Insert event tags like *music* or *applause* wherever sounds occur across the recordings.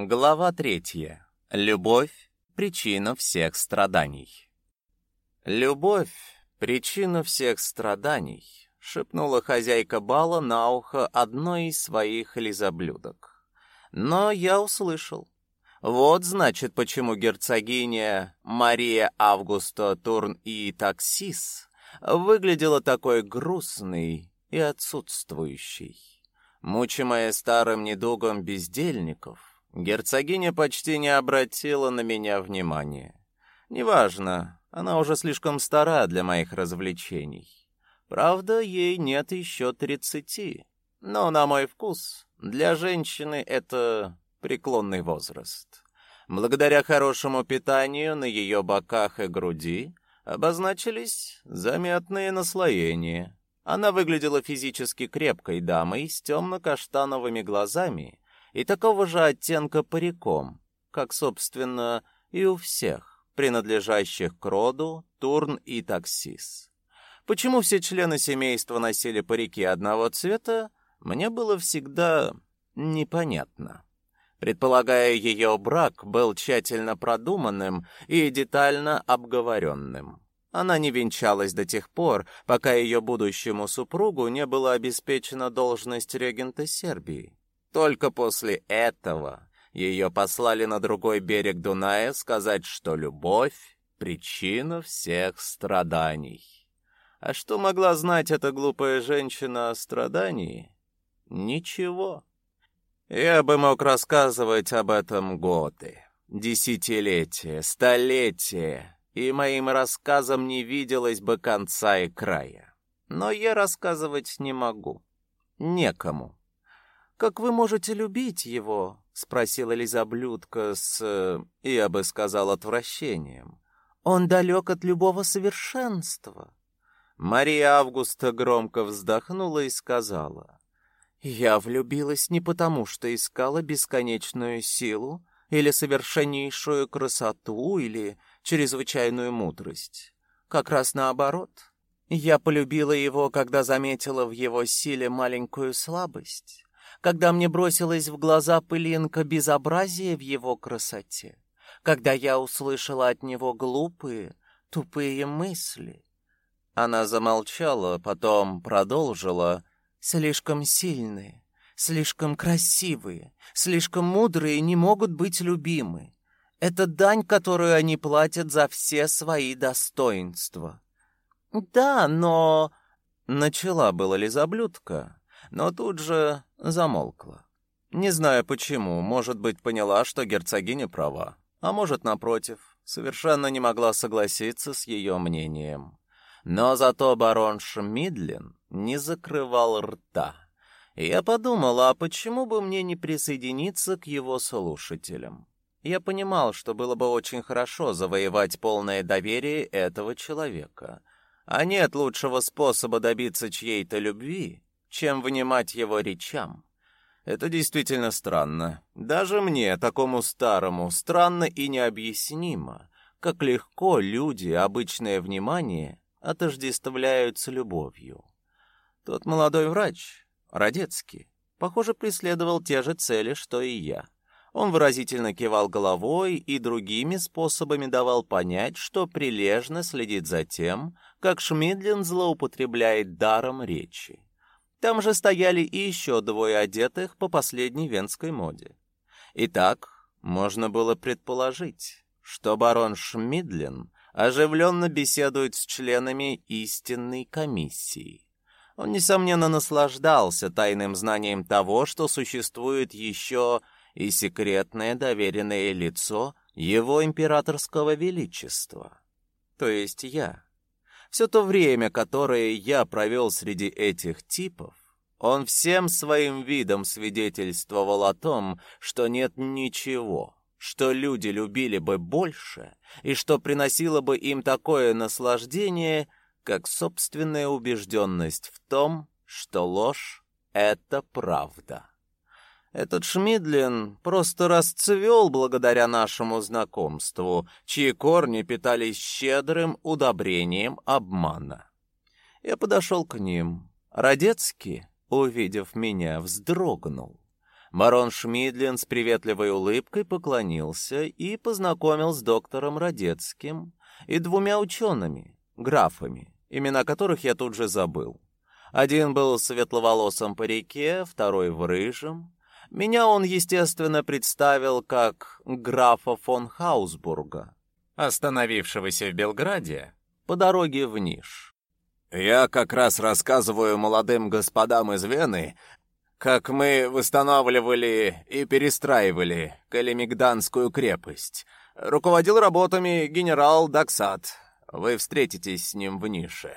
Глава третья. Любовь — причина всех страданий. «Любовь — причина всех страданий», — шепнула хозяйка бала на ухо одной из своих лизоблюдок. Но я услышал. Вот, значит, почему герцогиня Мария Августа Турн и Таксис выглядела такой грустной и отсутствующей. Мучимая старым недугом бездельников, Герцогиня почти не обратила на меня внимания. Неважно, она уже слишком стара для моих развлечений. Правда, ей нет еще тридцати. Но на мой вкус, для женщины это преклонный возраст. Благодаря хорошему питанию на ее боках и груди обозначились заметные наслоения. Она выглядела физически крепкой дамой с темно-каштановыми глазами и такого же оттенка париком, как, собственно, и у всех, принадлежащих к роду Турн и Таксис. Почему все члены семейства носили парики одного цвета, мне было всегда непонятно. Предполагая, ее брак был тщательно продуманным и детально обговоренным. Она не венчалась до тех пор, пока ее будущему супругу не была обеспечена должность регента Сербии. Только после этого ее послали на другой берег Дуная сказать, что любовь — причина всех страданий. А что могла знать эта глупая женщина о страдании? Ничего. Я бы мог рассказывать об этом годы, десятилетия, столетия, и моим рассказам не виделось бы конца и края. Но я рассказывать не могу. Некому. Как вы можете любить его? спросила Лизаблюдка с, я бы сказал, отвращением. Он далек от любого совершенства. Мария Августа громко вздохнула и сказала: "Я влюбилась не потому, что искала бесконечную силу или совершеннейшую красоту или чрезвычайную мудрость. Как раз наоборот. Я полюбила его, когда заметила в его силе маленькую слабость когда мне бросилась в глаза пылинка безобразия в его красоте, когда я услышала от него глупые, тупые мысли. Она замолчала, потом продолжила. Слишком сильные, слишком красивые, слишком мудрые не могут быть любимы. Это дань, которую они платят за все свои достоинства. Да, но... Начала была лизоблюдка, но тут же замолкла. Не знаю почему, может быть, поняла, что герцогиня права, а может, напротив, совершенно не могла согласиться с ее мнением. Но зато барон Шмидлин не закрывал рта. И я подумала, а почему бы мне не присоединиться к его слушателям? Я понимал, что было бы очень хорошо завоевать полное доверие этого человека. А нет лучшего способа добиться чьей-то любви, чем внимать его речам. Это действительно странно. Даже мне, такому старому, странно и необъяснимо, как легко люди обычное внимание отождествляют с любовью. Тот молодой врач, Родецкий, похоже, преследовал те же цели, что и я. Он выразительно кивал головой и другими способами давал понять, что прилежно следит за тем, как Шмидлин злоупотребляет даром речи. Там же стояли и еще двое одетых по последней венской моде. Итак, можно было предположить, что барон Шмидлин оживленно беседует с членами истинной комиссии. Он, несомненно, наслаждался тайным знанием того, что существует еще и секретное доверенное лицо его императорского величества, то есть я. Все то время, которое я провел среди этих типов, он всем своим видом свидетельствовал о том, что нет ничего, что люди любили бы больше и что приносило бы им такое наслаждение, как собственная убежденность в том, что ложь — это правда. Этот Шмидлин просто расцвел благодаря нашему знакомству, чьи корни питались щедрым удобрением обмана. Я подошел к ним. Родецкий, увидев меня, вздрогнул. Барон Шмидлин с приветливой улыбкой поклонился и познакомил с доктором Радецким и двумя учеными, графами, имена которых я тут же забыл. Один был светловолосым парике, второй в рыжем. Меня он, естественно, представил как графа фон Хаусбурга, остановившегося в Белграде по дороге в Ниш. Я как раз рассказываю молодым господам из Вены как мы восстанавливали и перестраивали Калимигданскую крепость. Руководил работами генерал Даксат. Вы встретитесь с ним в нише.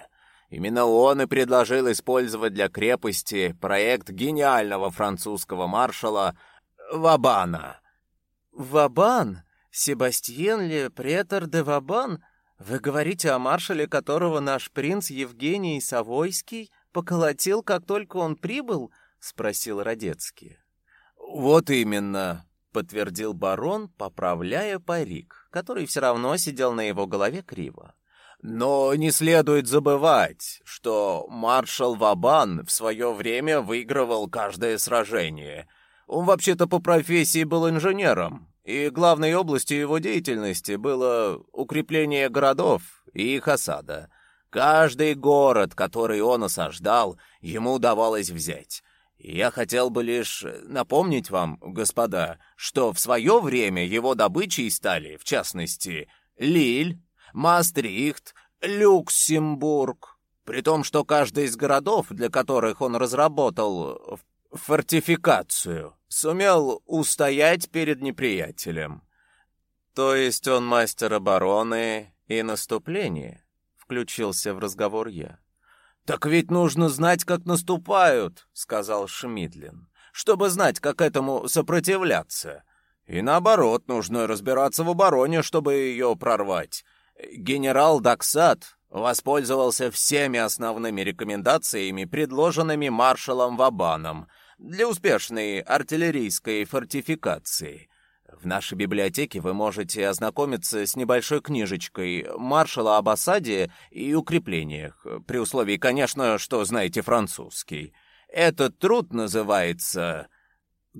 Именно он и предложил использовать для крепости проект гениального французского маршала Вабана. Вабан? Себастьен Ле Претор де Вабан? Вы говорите о маршале, которого наш принц Евгений Савойский поколотил, как только он прибыл? спросил Радецкий. Вот именно, подтвердил барон, поправляя парик, который все равно сидел на его голове криво. Но не следует забывать, что маршал Вабан в свое время выигрывал каждое сражение. Он вообще-то по профессии был инженером, и главной областью его деятельности было укрепление городов и их осада. Каждый город, который он осаждал, ему удавалось взять. Я хотел бы лишь напомнить вам, господа, что в свое время его добычей стали, в частности, Лиль, Мастрихт, Люксембург. При том, что каждый из городов, для которых он разработал фортификацию, сумел устоять перед неприятелем. То есть он мастер обороны и наступления, включился в разговор я. Так ведь нужно знать, как наступают, сказал Шмидлин, чтобы знать, как этому сопротивляться. И наоборот, нужно разбираться в обороне, чтобы ее прорвать. Генерал Даксат воспользовался всеми основными рекомендациями, предложенными маршалом Вабаном для успешной артиллерийской фортификации. В нашей библиотеке вы можете ознакомиться с небольшой книжечкой маршала об осаде и укреплениях, при условии, конечно, что знаете французский. Этот труд называется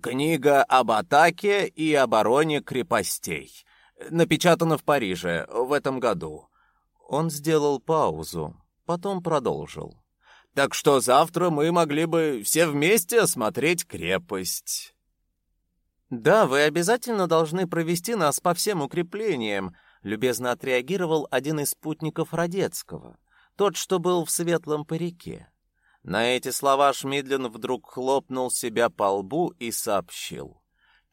«Книга об атаке и обороне крепостей». Напечатано в Париже в этом году. Он сделал паузу, потом продолжил. Так что завтра мы могли бы все вместе осмотреть крепость. «Да, вы обязательно должны провести нас по всем укреплениям», — любезно отреагировал один из спутников Радецкого, тот, что был в светлом парике. На эти слова Шмидлин вдруг хлопнул себя по лбу и сообщил.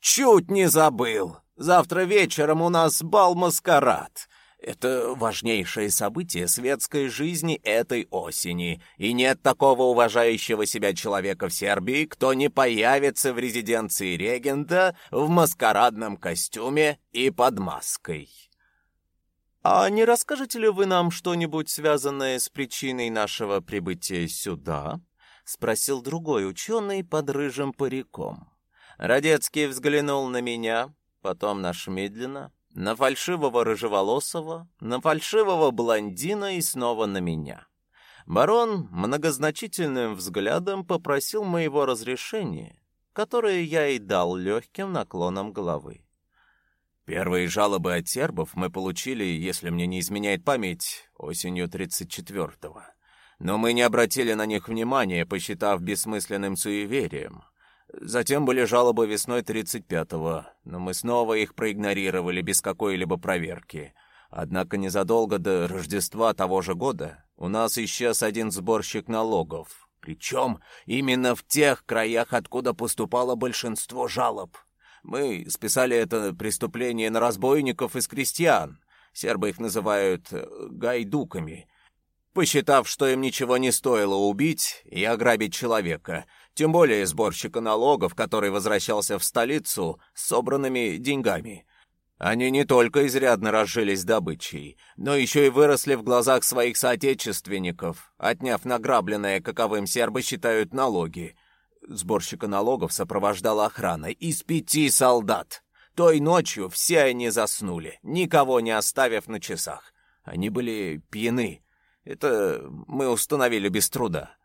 «Чуть не забыл! Завтра вечером у нас бал-маскарад. Это важнейшее событие светской жизни этой осени, и нет такого уважающего себя человека в Сербии, кто не появится в резиденции регента в маскарадном костюме и под маской. А не расскажете ли вы нам что-нибудь связанное с причиной нашего прибытия сюда? спросил другой ученый под рыжим париком. Радецкий взглянул на меня, потом на Шмидлина, на фальшивого рыжеволосого, на фальшивого блондина и снова на меня. Барон многозначительным взглядом попросил моего разрешения, которое я и дал легким наклоном головы. Первые жалобы от сербов мы получили, если мне не изменяет память, осенью 34-го. Но мы не обратили на них внимания, посчитав бессмысленным суеверием. Затем были жалобы весной 35-го, но мы снова их проигнорировали без какой-либо проверки. Однако незадолго до Рождества того же года у нас исчез один сборщик налогов. Причем именно в тех краях, откуда поступало большинство жалоб. Мы списали это преступление на разбойников из крестьян. Сербы их называют э, гайдуками. Посчитав, что им ничего не стоило убить и ограбить человека — тем более сборщика налогов, который возвращался в столицу с собранными деньгами. Они не только изрядно разжились добычей, но еще и выросли в глазах своих соотечественников, отняв награбленное, каковым сербы считают налоги. Сборщика налогов сопровождала охрана из пяти солдат. Той ночью все они заснули, никого не оставив на часах. Они были пьяны. Это мы установили без труда.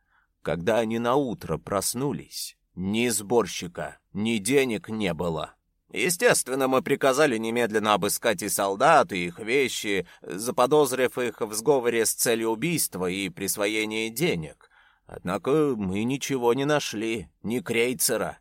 Когда они наутро проснулись, Ни сборщика, ни денег не было. Естественно, мы приказали немедленно обыскать и солдат, и их вещи, заподозрив их в сговоре с целью убийства и присвоения денег. Однако мы ничего не нашли, ни крейцера.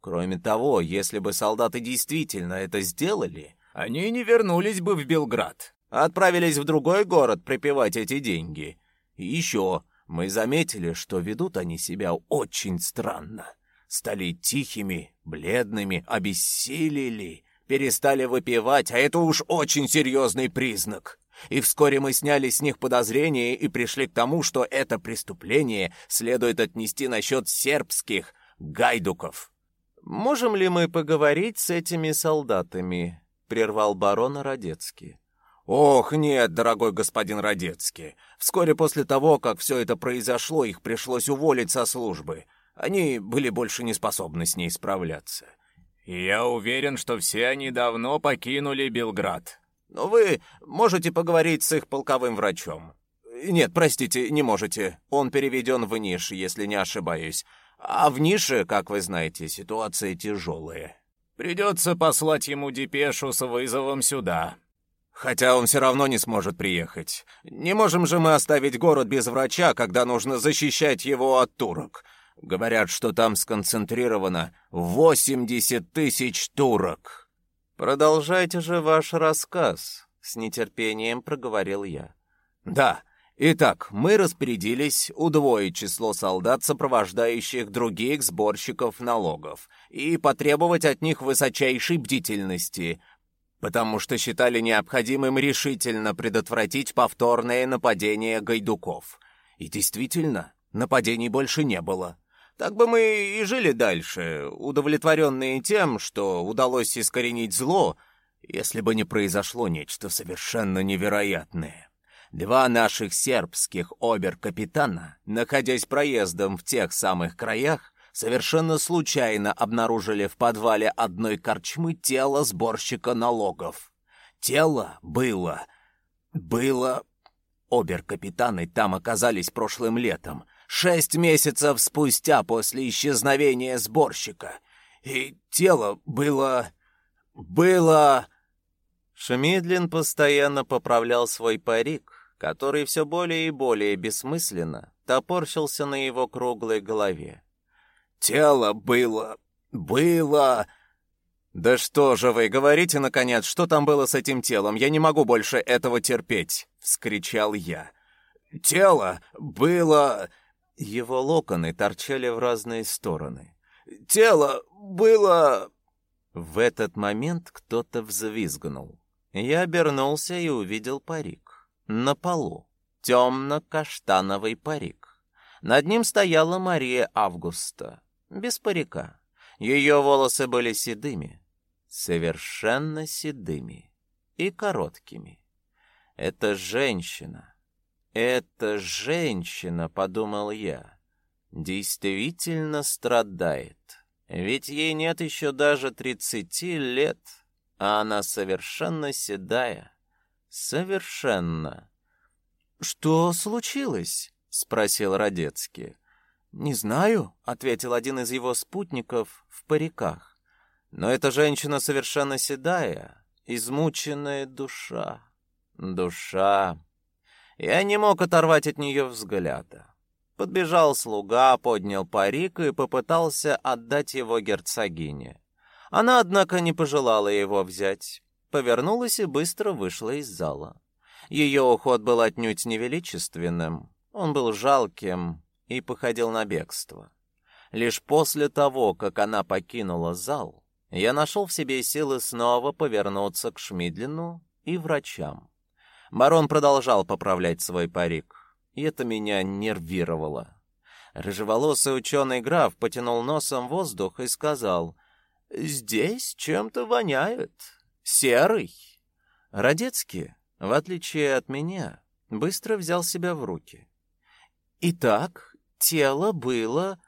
Кроме того, если бы солдаты действительно это сделали, они не вернулись бы в Белград, а отправились в другой город припевать эти деньги. И еще мы заметили, что ведут они себя очень странно стали тихими, бледными, обессилели, перестали выпивать, а это уж очень серьезный признак. И вскоре мы сняли с них подозрения и пришли к тому, что это преступление следует отнести на счет сербских гайдуков. «Можем ли мы поговорить с этими солдатами?» — прервал барон Родецкий. «Ох, нет, дорогой господин Родецкий. Вскоре после того, как все это произошло, их пришлось уволить со службы. Они были больше не способны с ней справляться. И я уверен, что все они давно покинули Белград. Но вы можете поговорить с их полковым врачом. Нет, простите, не можете. Он переведен в Ниш, если не ошибаюсь. А в Нише, как вы знаете, ситуация тяжелая. Придется послать ему депешу с вызовом сюда. Хотя он все равно не сможет приехать. Не можем же мы оставить город без врача, когда нужно защищать его от турок. Говорят, что там сконцентрировано 80 тысяч турок. Продолжайте же ваш рассказ, с нетерпением проговорил я. Да. Итак, мы распорядились удвоить число солдат, сопровождающих других сборщиков налогов, и потребовать от них высочайшей бдительности, потому что считали необходимым решительно предотвратить повторное нападение гайдуков. И действительно, нападений больше не было. Так бы мы и жили дальше, удовлетворенные тем, что удалось искоренить зло, если бы не произошло нечто совершенно невероятное. Два наших сербских обер-капитана, находясь проездом в тех самых краях, совершенно случайно обнаружили в подвале одной корчмы тело сборщика налогов. Тело было... было... Обер-капитаны там оказались прошлым летом, шесть месяцев спустя после исчезновения сборщика. И тело было... было... Шмидлин постоянно поправлял свой парик, который все более и более бессмысленно топорщился на его круглой голове. «Тело было... было...» «Да что же вы, говорите, наконец, что там было с этим телом? Я не могу больше этого терпеть!» — вскричал я. «Тело было...» Его локоны торчали в разные стороны. «Тело было...» В этот момент кто-то взвизгнул. Я обернулся и увидел парик. На полу. Темно-каштановый парик. Над ним стояла Мария Августа. Без парика. Ее волосы были седыми. Совершенно седыми. И короткими. Это женщина. «Эта женщина, — подумал я, — действительно страдает. Ведь ей нет еще даже тридцати лет, а она совершенно седая. Совершенно». «Что случилось?» — спросил Родецкий. «Не знаю», — ответил один из его спутников в париках. «Но эта женщина совершенно седая, измученная душа. Душа, я не мог оторвать от нее взгляда. Подбежал слуга, поднял парик и попытался отдать его герцогине. Она, однако, не пожелала его взять. Повернулась и быстро вышла из зала. Ее уход был отнюдь невеличественным. Он был жалким и походил на бегство. Лишь после того, как она покинула зал, я нашел в себе силы снова повернуться к Шмидлину и врачам. Барон продолжал поправлять свой парик, и это меня нервировало. Рыжеволосый ученый граф потянул носом воздух и сказал, «Здесь чем-то воняет. Серый». Родецкий, в отличие от меня, быстро взял себя в руки. «Итак, тело было...»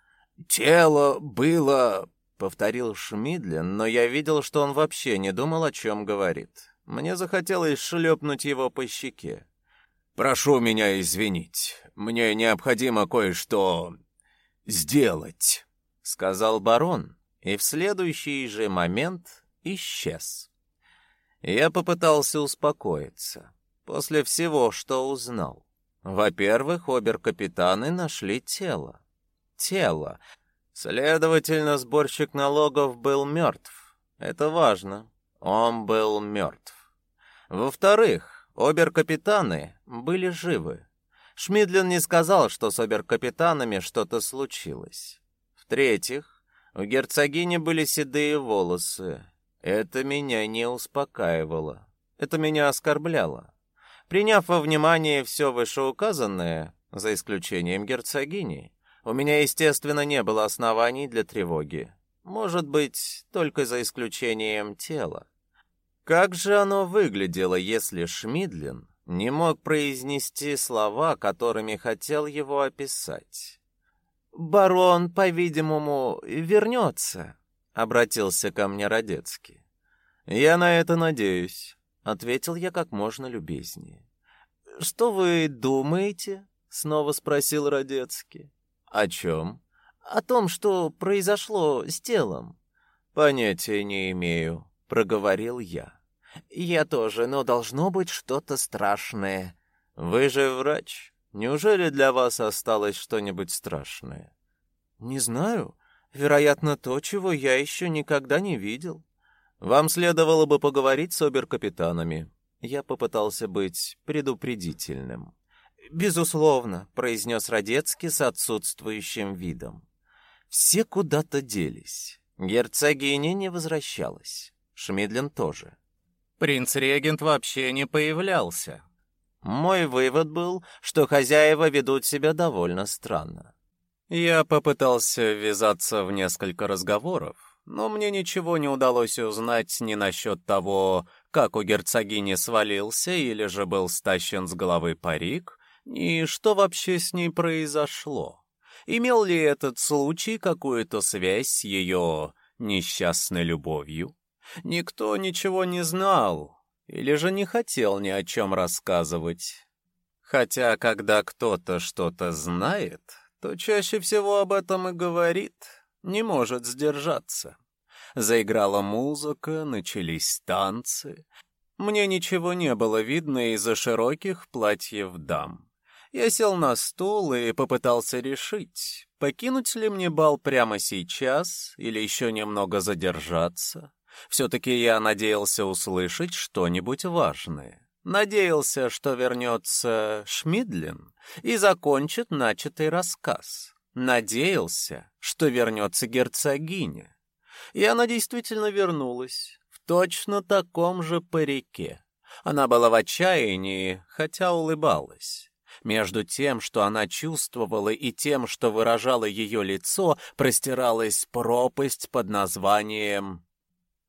«Тело было...» — повторил Шмидлин, но я видел, что он вообще не думал, о чем говорит. Мне захотелось шлепнуть его по щеке. «Прошу меня извинить. Мне необходимо кое-что сделать», — сказал барон, и в следующий же момент исчез. Я попытался успокоиться после всего, что узнал. Во-первых, обер-капитаны нашли тело. Тело. Следовательно, сборщик налогов был мертв. Это важно. Он был мертв. Во-вторых, обер-капитаны были живы. Шмидлин не сказал, что с обер-капитанами что-то случилось. В-третьих, у герцогини были седые волосы. Это меня не успокаивало. Это меня оскорбляло. Приняв во внимание все вышеуказанное, за исключением герцогини, у меня, естественно, не было оснований для тревоги. Может быть, только за исключением тела. Как же оно выглядело, если Шмидлин не мог произнести слова, которыми хотел его описать? «Барон, по-видимому, вернется», — обратился ко мне Родецкий. «Я на это надеюсь», — ответил я как можно любезнее. «Что вы думаете?» — снова спросил Родецкий. «О чем?» «О том, что произошло с телом». «Понятия не имею», — проговорил я. «Я тоже, но должно быть что-то страшное». «Вы же врач. Неужели для вас осталось что-нибудь страшное?» «Не знаю. Вероятно, то, чего я еще никогда не видел». «Вам следовало бы поговорить с обер-капитанами». Я попытался быть предупредительным. «Безусловно», — произнес Родецкий с отсутствующим видом. Все куда-то делись. Герцогиня не возвращалась. Шмидлин тоже. Принц-регент вообще не появлялся. Мой вывод был, что хозяева ведут себя довольно странно. Я попытался ввязаться в несколько разговоров, но мне ничего не удалось узнать ни насчет того, как у герцогини свалился или же был стащен с головы парик, ни что вообще с ней произошло. Имел ли этот случай какую-то связь с ее несчастной любовью? Никто ничего не знал или же не хотел ни о чем рассказывать. Хотя, когда кто-то что-то знает, то чаще всего об этом и говорит, не может сдержаться. Заиграла музыка, начались танцы. Мне ничего не было видно из-за широких платьев дам. Я сел на стул и попытался решить, покинуть ли мне бал прямо сейчас или еще немного задержаться. Все-таки я надеялся услышать что-нибудь важное. Надеялся, что вернется Шмидлин и закончит начатый рассказ. Надеялся, что вернется герцогиня. И она действительно вернулась, в точно таком же парике. Она была в отчаянии, хотя улыбалась. Между тем, что она чувствовала, и тем, что выражало ее лицо, простиралась пропасть под названием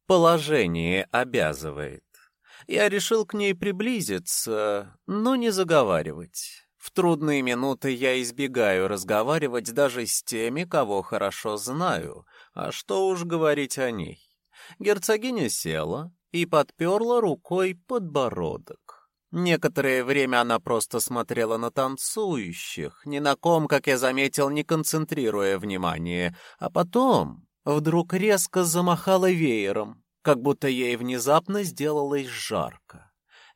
Положение обязывает. Я решил к ней приблизиться, но не заговаривать. В трудные минуты я избегаю разговаривать даже с теми, кого хорошо знаю, а что уж говорить о ней. Герцогиня села и подперла рукой подбородок. Некоторое время она просто смотрела на танцующих, ни на ком, как я заметил, не концентрируя внимание, а потом вдруг резко замахала веером, как будто ей внезапно сделалось жарко.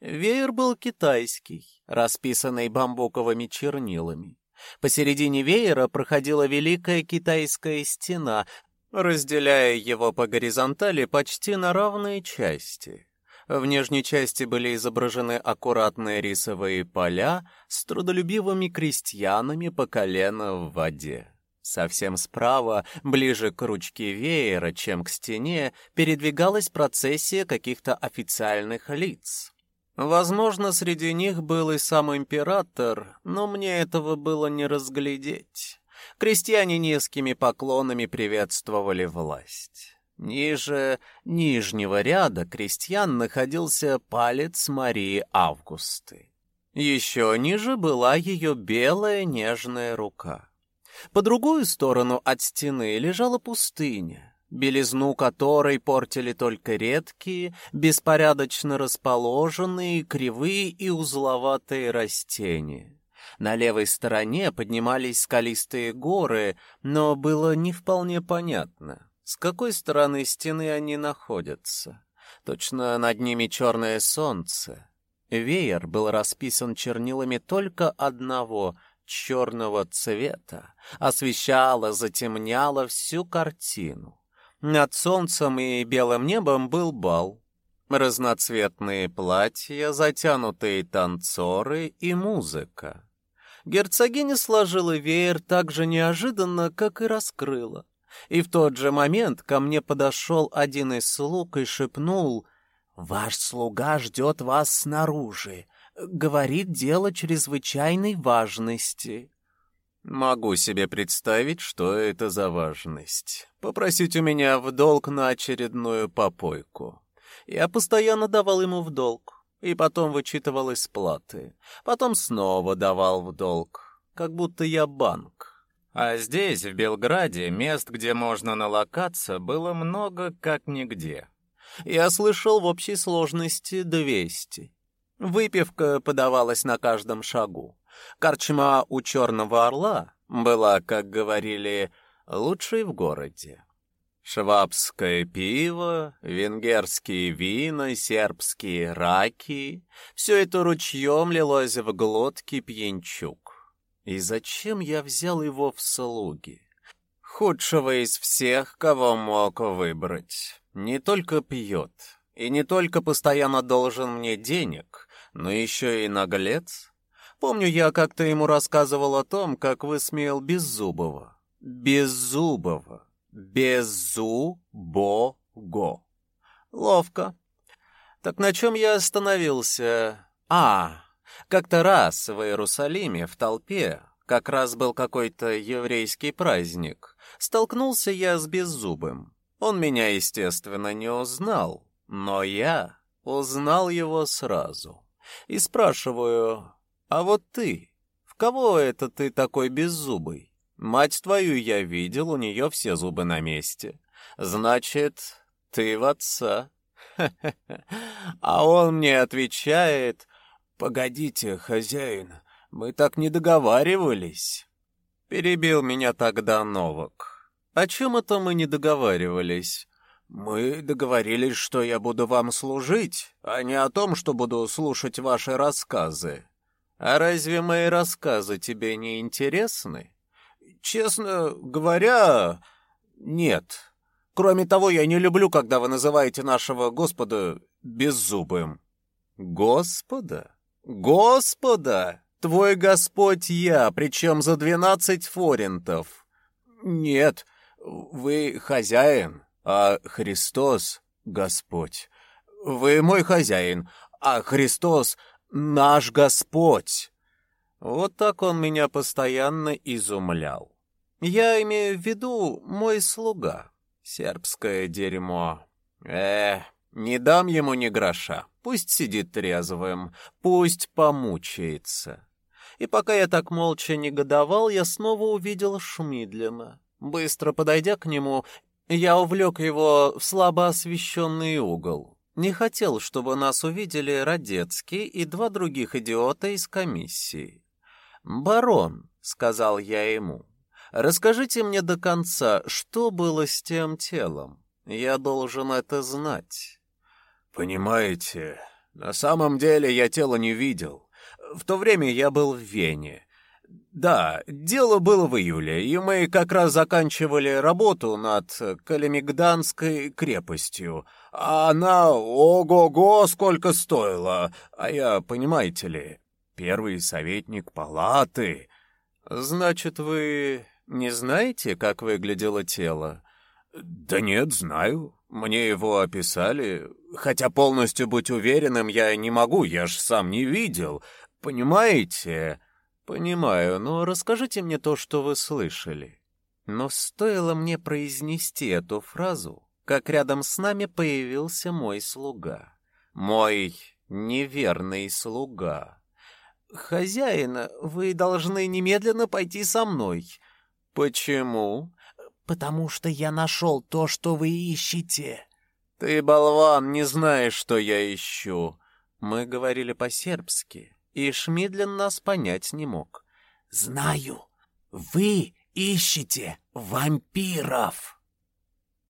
Веер был китайский, расписанный бамбуковыми чернилами. Посередине веера проходила великая китайская стена, разделяя его по горизонтали почти на равные части. В нижней части были изображены аккуратные рисовые поля с трудолюбивыми крестьянами по колено в воде. Совсем справа, ближе к ручке веера, чем к стене, передвигалась процессия каких-то официальных лиц. Возможно, среди них был и сам император, но мне этого было не разглядеть. Крестьяне низкими поклонами приветствовали власть. Ниже нижнего ряда крестьян находился палец Марии Августы. Еще ниже была ее белая нежная рука. По другую сторону от стены лежала пустыня, белизну которой портили только редкие, беспорядочно расположенные, кривые и узловатые растения. На левой стороне поднимались скалистые горы, но было не вполне понятно, с какой стороны стены они находятся. Точно над ними черное солнце. Веер был расписан чернилами только одного черного цвета, освещало, затемняло всю картину. Над солнцем и белым небом был бал. Разноцветные платья, затянутые танцоры и музыка. Герцогиня сложила веер так же неожиданно, как и раскрыла. И в тот же момент ко мне подошел один из слуг и шепнул «Ваш слуга ждет вас снаружи. Говорит дело чрезвычайной важности». Могу себе представить, что это за важность. Попросить у меня в долг на очередную попойку. Я постоянно давал ему в долг, и потом вычитывал из платы. Потом снова давал в долг, как будто я банк. А здесь, в Белграде, мест, где можно налокаться, было много как нигде. Я слышал в общей сложности двести. Выпивка подавалась на каждом шагу. Корчма у Черного Орла была, как говорили, лучшей в городе. Швабское пиво, венгерские вина, сербские раки — все это ручьем лилось в глотки пьянчук. И зачем я взял его в слуги? Худшего из всех, кого мог выбрать. Не только пьет, и не только постоянно должен мне денег, но еще и наглец. Помню, я как-то ему рассказывал о том, как высмеял Беззубова. Беззубова. Беззубого. Ловко. Так на чем я остановился? А, как-то раз в Иерусалиме в толпе, как раз был какой-то еврейский праздник, столкнулся я с Беззубым. Он меня, естественно, не узнал, но я узнал его сразу. И спрашиваю, а вот ты, в кого это ты такой беззубый? Мать твою я видел, у нее все зубы на месте. Значит, ты в отца. *laughs* А он мне отвечает, «Погодите, хозяин, мы так не договаривались». Перебил меня тогда Новак. «О чем это мы не договаривались?» «Мы договорились, что я буду вам служить, а не о том, что буду слушать ваши рассказы. А разве мои рассказы тебе не интересны?» Честно говоря, нет. Кроме того, я не люблю, когда вы называете нашего Господа беззубым. Господа? Господа? Твой Господь я, причем за двенадцать форинтов. Нет, вы хозяин, а Христос — Господь. Вы мой хозяин, а Христос — наш Господь. Вот так он меня постоянно изумлял. Я имею в виду мой слуга. Сербское дерьмо. Э, не дам ему ни гроша. Пусть сидит трезвым, пусть помучается. И пока я так молча негодовал, я снова увидел Шмидлина. Быстро подойдя к нему, я увлек его в слабо освещенный угол. Не хотел, чтобы нас увидели Радецкий и два других идиота из комиссии. «Барон», — сказал я ему, — «расскажите мне до конца, что было с тем телом. Я должен это знать». «Понимаете, на самом деле я тело не видел. В то время я был в Вене. Да, дело было в июле, и мы как раз заканчивали работу над Калимигданской крепостью. А она, ого-го, сколько стоила. А я, понимаете ли, первый советник палаты. Значит, вы не знаете, как выглядело тело? Да нет, знаю. Мне его описали, хотя полностью быть уверенным я не могу, я ж сам не видел. Понимаете? Понимаю, но расскажите мне то, что вы слышали. Но стоило мне произнести эту фразу, как рядом с нами появился мой слуга. Мой неверный слуга. «Хозяин, вы должны немедленно пойти со мной». «Почему?» «Потому что я нашел то, что вы ищете». «Ты, болван, не знаешь, что я ищу». Мы говорили по-сербски, и Шмидлин нас понять не мог. знаю. Вы ищете вампиров.